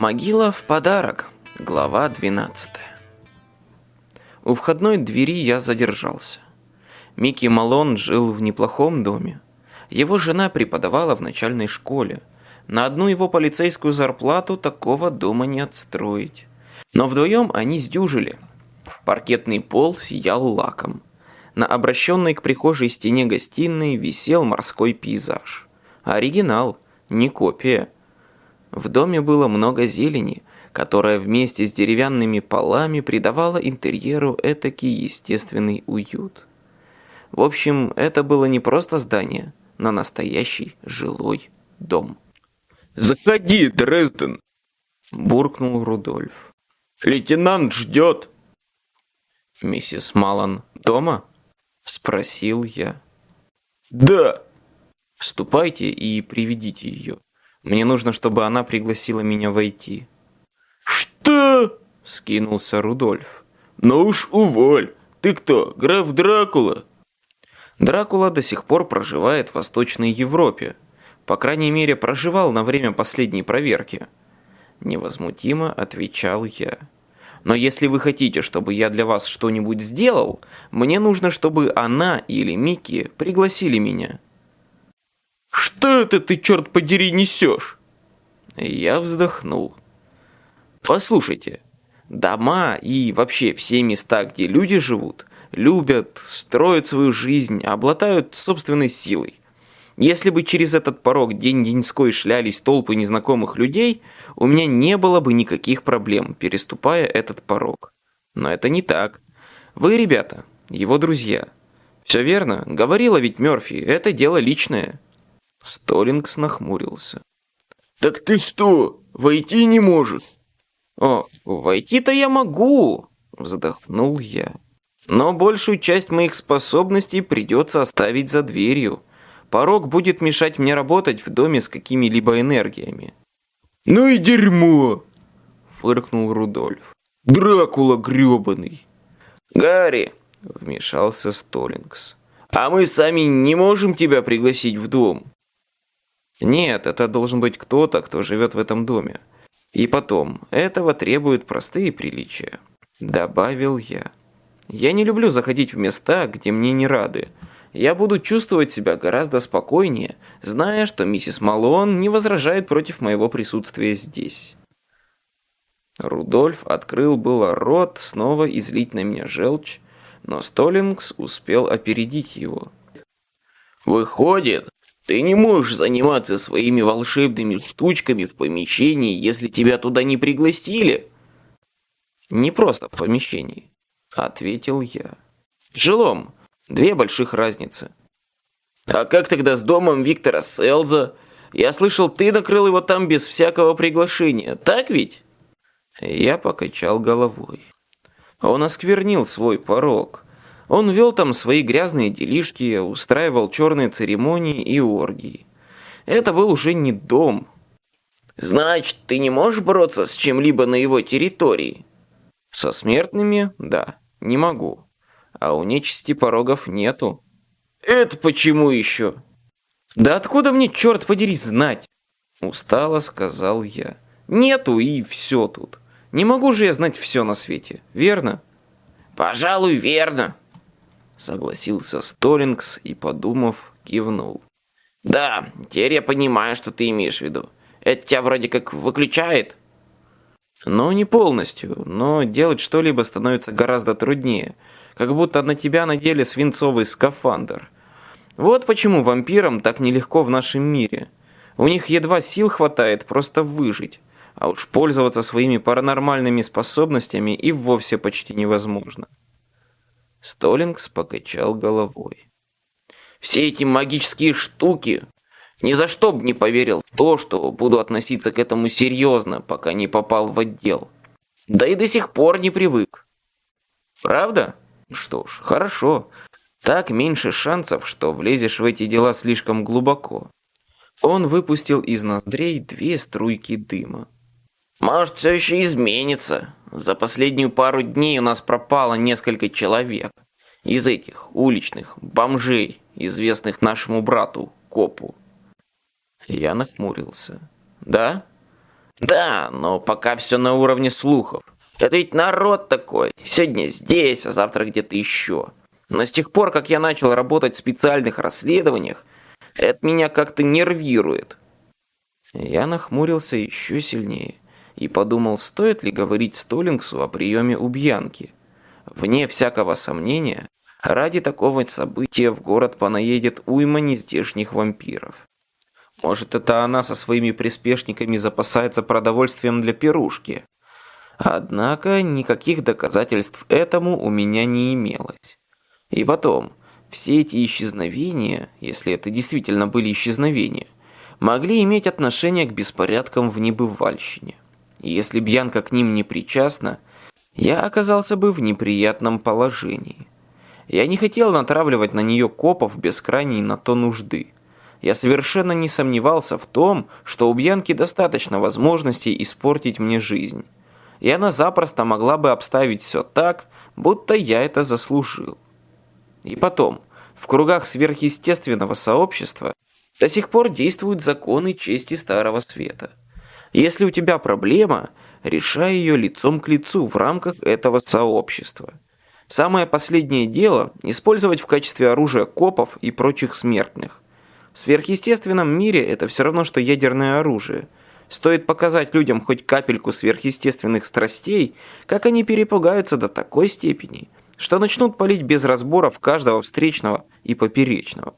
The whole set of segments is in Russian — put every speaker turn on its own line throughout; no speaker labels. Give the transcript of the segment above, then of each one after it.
Могила в подарок. Глава 12. У входной двери я задержался. Микки Малон жил в неплохом доме. Его жена преподавала в начальной школе. На одну его полицейскую зарплату такого дома не отстроить. Но вдвоем они сдюжили. Паркетный пол сиял лаком. На обращенной к прихожей стене гостиной висел морской пейзаж. Оригинал, не копия. В доме было много зелени, которая вместе с деревянными полами придавала интерьеру этакий естественный уют. В общем, это было не просто здание, но настоящий жилой дом.
«Заходи, Дрезден!»
– буркнул Рудольф.
«Лейтенант ждет!»
«Миссис Малан дома?» – спросил я.
«Да!»
«Ступайте и приведите ее. Мне нужно, чтобы она пригласила меня войти».
«Что?»
– скинулся Рудольф.
«Ну уж уволь! Ты кто, граф Дракула?»
Дракула до сих пор проживает в Восточной Европе. По крайней мере, проживал на время последней проверки. Невозмутимо отвечал я. Но если вы хотите, чтобы я для вас что-нибудь сделал, мне нужно, чтобы она или Микки пригласили меня.
Что это ты, черт подери, несешь?
Я вздохнул. Послушайте, дома и вообще все места, где люди живут, любят, строят свою жизнь, обладают собственной силой. Если бы через этот порог день-деньской шлялись толпы незнакомых людей, у меня не было бы никаких проблем, переступая этот порог. Но это не так. Вы, ребята, его друзья. Все верно, говорила ведь Мерфи, это дело личное. Столлингс нахмурился.
«Так ты что, войти не можешь?»
«О, войти-то я могу!» – вздохнул я. «Но большую часть моих способностей придется оставить за дверью. Порог будет мешать мне работать в доме с какими-либо энергиями».
«Ну и дерьмо!»
– фыркнул Рудольф.
«Дракула грёбаный!»
«Гарри!» – вмешался Столлингс. «А мы сами не можем тебя пригласить в дом?» «Нет, это должен быть кто-то, кто живет в этом доме. И потом, этого требуют простые приличия», – добавил я. «Я не люблю заходить в места, где мне не рады. Я буду чувствовать себя гораздо спокойнее, зная, что миссис Малон не возражает против моего присутствия здесь». Рудольф открыл было рот снова излить на меня желчь, но Столлингс успел опередить его.
«Выходит, ты не можешь заниматься своими волшебными штучками в помещении, если тебя туда не пригласили?»
«Не просто в помещении», — ответил я. «В жилом. Две больших разницы».
«А как тогда с домом Виктора Селза? Я слышал, ты накрыл его там без всякого приглашения, так ведь?»
Я покачал головой. Он осквернил свой порог. Он вел там свои грязные делишки, устраивал черные церемонии и оргии. Это был уже не дом.
«Значит, ты не можешь бороться с чем-либо на его территории?»
«Со смертными? Да, не могу. А у нечисти порогов нету».
«Это почему еще?»
«Да откуда мне, черт подери, знать?» Устало сказал я. «Нету и все тут. Не могу же я знать все на свете, верно?»
«Пожалуй, верно»,
согласился Столлингс и, подумав, кивнул.
«Да, теперь я понимаю, что ты имеешь в виду. Это тебя вроде как выключает?»
«Ну, не полностью, но делать что-либо становится гораздо труднее, как будто на тебя надели свинцовый скафандр. Вот почему вампирам так нелегко в нашем мире. У них едва сил хватает просто выжить, а уж пользоваться своими паранормальными способностями и вовсе почти невозможно». Столлингс покачал головой.
«Все эти магические штуки ни за что бы не поверил в то, что буду относиться к этому серьезно, пока не попал в отдел. Да и до сих пор не привык.
Правда? Что ж, хорошо. Так меньше шансов, что влезешь в эти дела слишком глубоко. Он выпустил из ноздрей две струйки дыма.
Может, все еще изменится. За последнюю пару дней у нас пропало несколько человек. Из этих уличных бомжей, известных нашему брату, копу.
Я нахмурился. Да?
Да, но пока все на уровне слухов. Это ведь народ такой. Сегодня здесь, а завтра где-то еще. Но с тех пор, как я начал работать в специальных расследованиях, это меня как-то нервирует.
Я нахмурился еще сильнее и подумал, стоит ли говорить Столлингсу о приеме у Бьянки. Вне всякого сомнения, ради такого события в город понаедет уйма нездешних вампиров. Может, это она со своими приспешниками запасается продовольствием для пирушки. Однако никаких доказательств этому у меня не имелось. И потом, все эти исчезновения, если это действительно были исчезновения, могли иметь отношение к беспорядкам в небывальщине. Если Бьянка к ним не причастна, я оказался бы в неприятном положении. Я не хотел натравливать на нее копов без крайней на то нужды. Я совершенно не сомневался в том, что у Бьянки достаточно возможностей испортить мне жизнь. И она запросто могла бы обставить все так, будто я это заслужил. И потом, в кругах сверхъестественного сообщества до сих пор действуют законы чести Старого Света. Если у тебя проблема, решай ее лицом к лицу в рамках этого сообщества. Самое последнее дело – использовать в качестве оружия копов и прочих смертных. В сверхъестественном мире это все равно, что ядерное оружие. Стоит показать людям хоть капельку сверхъестественных страстей, как они перепугаются до такой степени, что начнут палить без разборов каждого встречного и поперечного.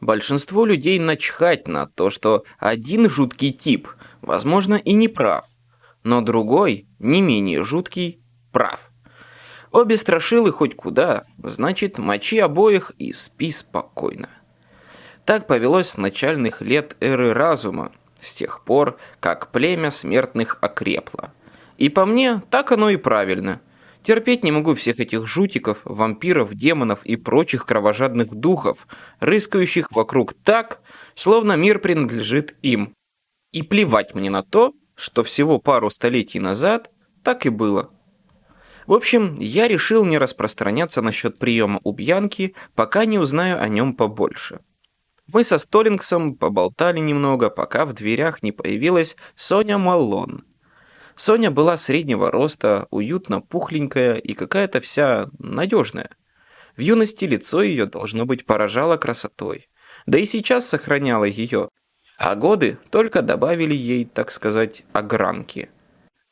Большинство людей начхать на то, что один жуткий тип, возможно, и не прав, но другой, не менее жуткий, прав. Обе страшилы хоть куда, значит, мочи обоих и спи спокойно. Так повелось с начальных лет эры разума, с тех пор, как племя смертных окрепло. И по мне, так оно и правильно. Терпеть не могу всех этих жутиков, вампиров, демонов и прочих кровожадных духов, рыскающих вокруг так, словно мир принадлежит им. И плевать мне на то, что всего пару столетий назад так и было. В общем, я решил не распространяться насчет приема у Бьянки, пока не узнаю о нем побольше. Мы со Столлингсом поболтали немного, пока в дверях не появилась Соня Маллон. Соня была среднего роста, уютно пухленькая и какая-то вся надежная. В юности лицо ее, должно быть, поражало красотой. Да и сейчас сохраняло ее. А годы только добавили ей, так сказать, огранки.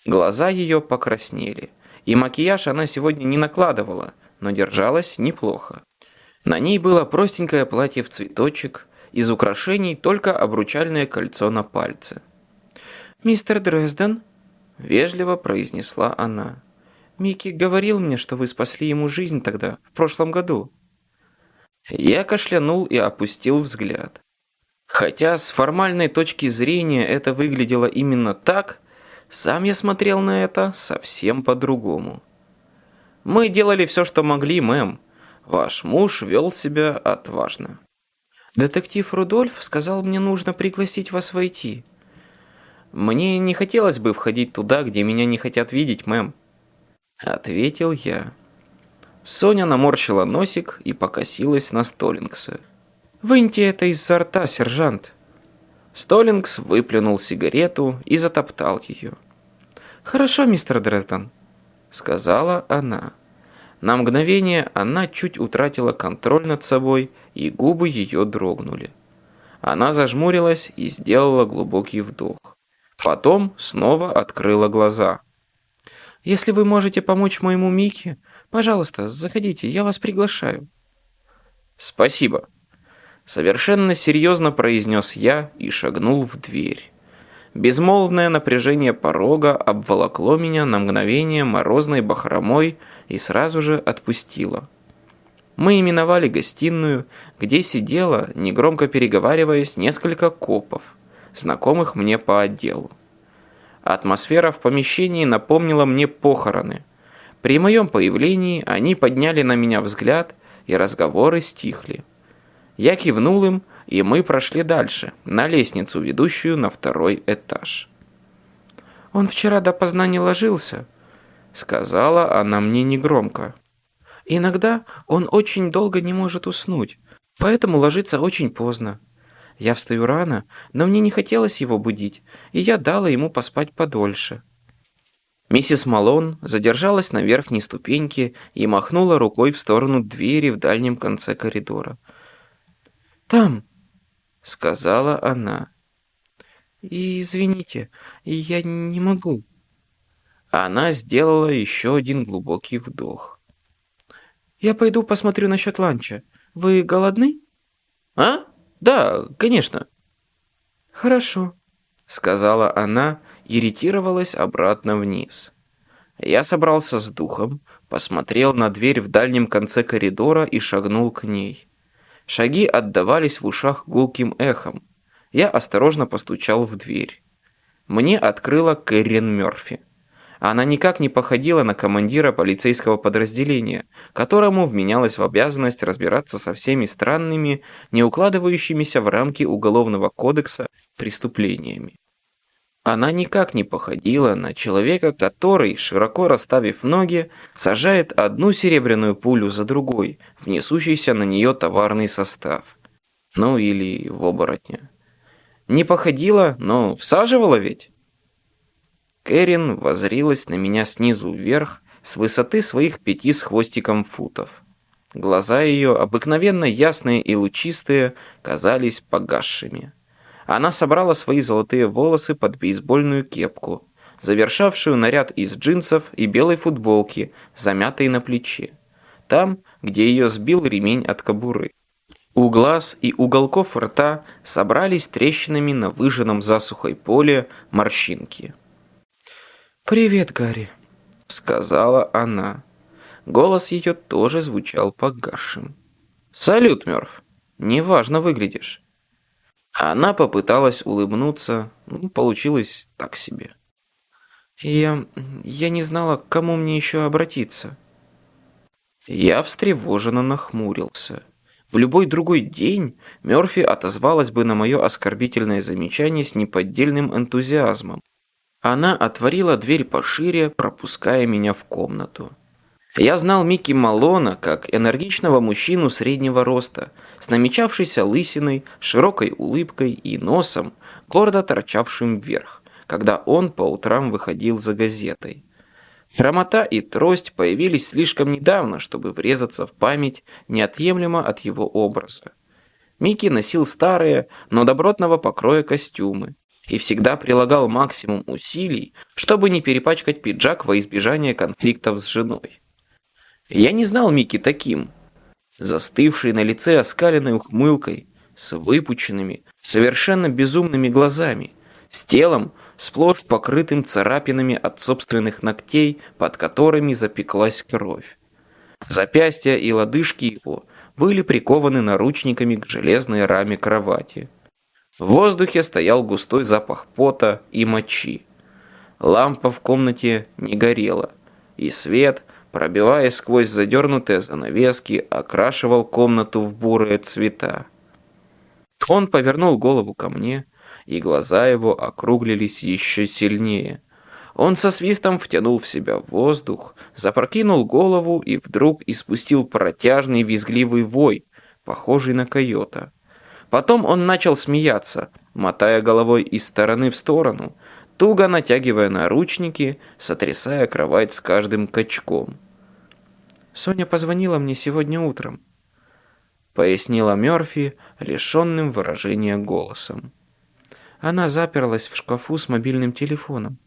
Глаза ее покраснели. И макияж она сегодня не накладывала, но держалась неплохо. На ней было простенькое платье в цветочек, из украшений только обручальное кольцо на пальце. «Мистер Дрезден?» – вежливо произнесла она. «Микки говорил мне, что вы спасли ему жизнь тогда, в прошлом году». Я кашлянул и опустил взгляд. Хотя с формальной точки зрения это выглядело именно так, сам я смотрел на это совсем по-другому. «Мы делали все, что могли, мэм», Ваш муж вел себя отважно. Детектив Рудольф сказал, мне нужно пригласить вас войти. Мне не хотелось бы входить туда, где меня не хотят видеть, мэм. Ответил я. Соня наморщила носик и покосилась на Столлингса. «Выньте это из-за рта, сержант!» Столлингс выплюнул сигарету и затоптал ее. «Хорошо, мистер Дрезден», — сказала она. На мгновение она чуть утратила контроль над собой, и губы ее дрогнули. Она зажмурилась и сделала глубокий вдох. Потом снова открыла глаза. «Если вы можете помочь моему Мике, пожалуйста, заходите, я вас приглашаю». «Спасибо», — совершенно серьезно произнес я и шагнул в дверь. Безмолвное напряжение порога обволокло меня на мгновение морозной бахромой и сразу же отпустило. Мы именовали гостиную, где сидело, негромко переговариваясь, несколько копов, знакомых мне по отделу. Атмосфера в помещении напомнила мне похороны. При моем появлении они подняли на меня взгляд, и разговоры стихли. Я кивнул им, и мы прошли дальше, на лестницу, ведущую на второй этаж. «Он вчера допоздна не ложился», — сказала она мне негромко. «Иногда он очень долго не может уснуть, поэтому ложится очень поздно. Я встаю рано, но мне не хотелось его будить, и я дала ему поспать подольше. Миссис Малон задержалась на верхней ступеньке и махнула рукой в сторону двери в дальнем конце коридора. «Там», — сказала она. И «Извините, я не могу». Она сделала еще один глубокий вдох. «Я пойду посмотрю насчет ланча. Вы голодны?»
«А? Да, конечно».
«Хорошо», — сказала она и обратно вниз. Я собрался с духом, посмотрел на дверь в дальнем конце коридора и шагнул к ней. Шаги отдавались в ушах гулким эхом. Я осторожно постучал в дверь. Мне открыла Кэррин Мёрфи. Она никак не походила на командира полицейского подразделения, которому вменялось в обязанность разбираться со всеми странными, не укладывающимися в рамки Уголовного кодекса преступлениями. Она никак не походила на человека, который, широко расставив ноги, сажает одну серебряную пулю за другой в несущийся на нее товарный состав. Ну или в оборотня. Не походила, но всаживала ведь. Кэрин возрилась на меня снизу вверх, с высоты своих пяти с хвостиком футов. Глаза ее, обыкновенно ясные и лучистые, казались погасшими. Она собрала свои золотые волосы под бейсбольную кепку, завершавшую наряд из джинсов и белой футболки, замятой на плече. Там, где ее сбил ремень от кобуры. У глаз и уголков рта собрались трещинами на выжженном засухой поле морщинки. «Привет, Гарри», — сказала она. Голос ее тоже звучал погасшим. «Салют, Мёрф. Неважно выглядишь». Она попыталась улыбнуться, ну, получилось так себе. «Я... я не знала, к кому мне еще обратиться». Я встревоженно нахмурился. В любой другой день Мёрфи отозвалась бы на мое оскорбительное замечание с неподдельным энтузиазмом. Она отворила дверь пошире, пропуская меня в комнату. Я знал Микки Малона как энергичного мужчину среднего роста, с намечавшейся лысиной, широкой улыбкой и носом, гордо торчавшим вверх, когда он по утрам выходил за газетой. Хромота и трость появились слишком недавно, чтобы врезаться в память неотъемлемо от его образа. Микки носил старые, но добротного покроя костюмы, и всегда прилагал максимум усилий, чтобы не перепачкать пиджак во избежание конфликтов с женой. Я не знал Микки таким, застывший на лице оскаленной ухмылкой, с выпученными, совершенно безумными глазами, с телом, сплошь покрытым царапинами от собственных ногтей, под которыми запеклась кровь. Запястья и лодыжки его были прикованы наручниками к железной раме кровати. В воздухе стоял густой запах пота и мочи. Лампа в комнате не горела, и свет, пробиваясь сквозь задернутые занавески, окрашивал комнату в бурые цвета. Он повернул голову ко мне, и глаза его округлились еще сильнее. Он со свистом втянул в себя воздух, запрокинул голову и вдруг испустил протяжный визгливый вой, похожий на койота. Потом он начал смеяться, мотая головой из стороны в сторону, туго натягивая наручники, сотрясая кровать с каждым качком. «Соня позвонила мне сегодня утром», — пояснила Мёрфи, лишенным выражения голосом. Она заперлась в шкафу с мобильным телефоном.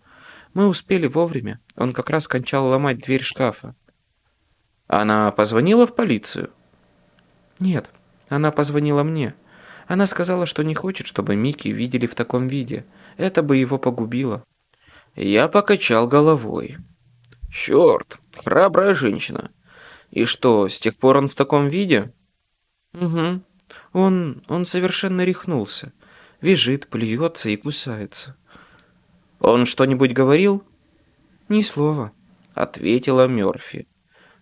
Мы успели вовремя, он как раз кончал ломать дверь шкафа. Она позвонила в полицию? Нет, она позвонила мне. Она сказала, что не хочет, чтобы Микки видели в таком виде. Это бы его погубило. Я покачал головой. Черт, храбрая женщина. И что, с тех пор он в таком виде? Угу. Он, он совершенно рехнулся. Вяжет, плюется и кусается. Он что-нибудь говорил? Ни слова, ответила Мёрфи.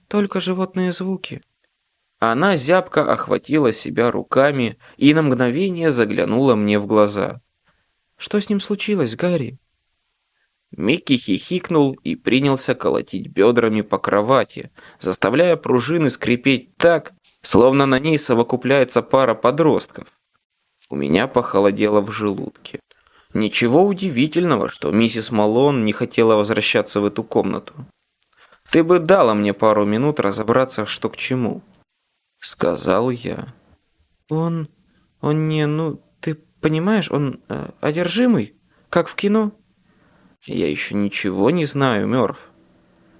Только животные звуки. Она зябко охватила себя руками и на мгновение заглянула мне в глаза. «Что с ним случилось, Гарри?» Микки хихикнул и принялся колотить бедрами по кровати, заставляя пружины скрипеть так, словно на ней совокупляется пара подростков. У меня похолодело в желудке. Ничего удивительного, что миссис Малон не хотела возвращаться в эту комнату. Ты бы дала мне пару минут разобраться, что к чему, сказал я. Он он не, ну, ты понимаешь, он э, одержимый, как в кино. Я еще ничего не знаю, Мёрф.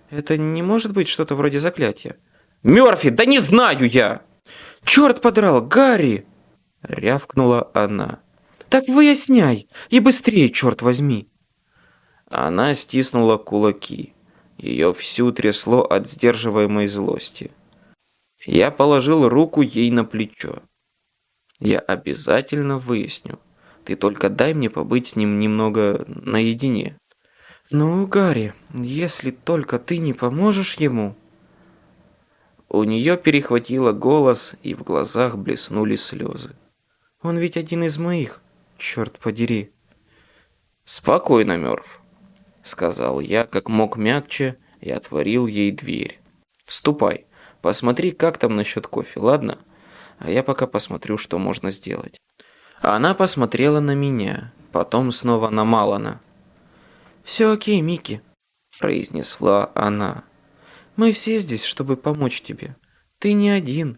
Это не может быть что-то вроде заклятия. Мёрфи, да не знаю я! Черт подрал, Гарри! Рявкнула она. Так выясняй, и быстрее, черт возьми. Она стиснула кулаки. Ее всю трясло от сдерживаемой злости. Я положил руку ей на плечо. Я обязательно выясню. Ты только дай мне побыть с ним немного наедине. Ну, Гарри, если только ты не поможешь ему... У нее перехватило голос, и в глазах блеснули слезы. Он ведь один из моих, черт подери. Спокойно, Мёрф, сказал я, как мог мягче, и отворил ей дверь. Ступай, посмотри, как там насчет кофе, ладно? а я пока посмотрю, что можно сделать. Она посмотрела на меня, потом снова на Малана. «Все окей, Микки», – произнесла она. «Мы все здесь, чтобы помочь тебе. Ты не один».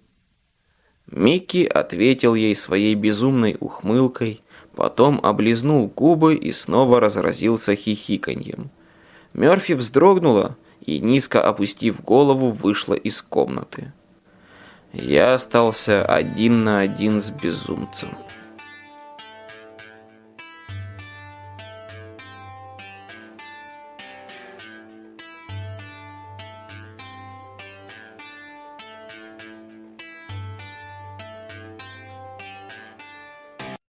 Микки ответил ей своей безумной ухмылкой, потом облизнул губы и снова разразился хихиканьем. Мёрфи вздрогнула и, низко опустив голову, вышла из комнаты. Я остался один на один с безумцем.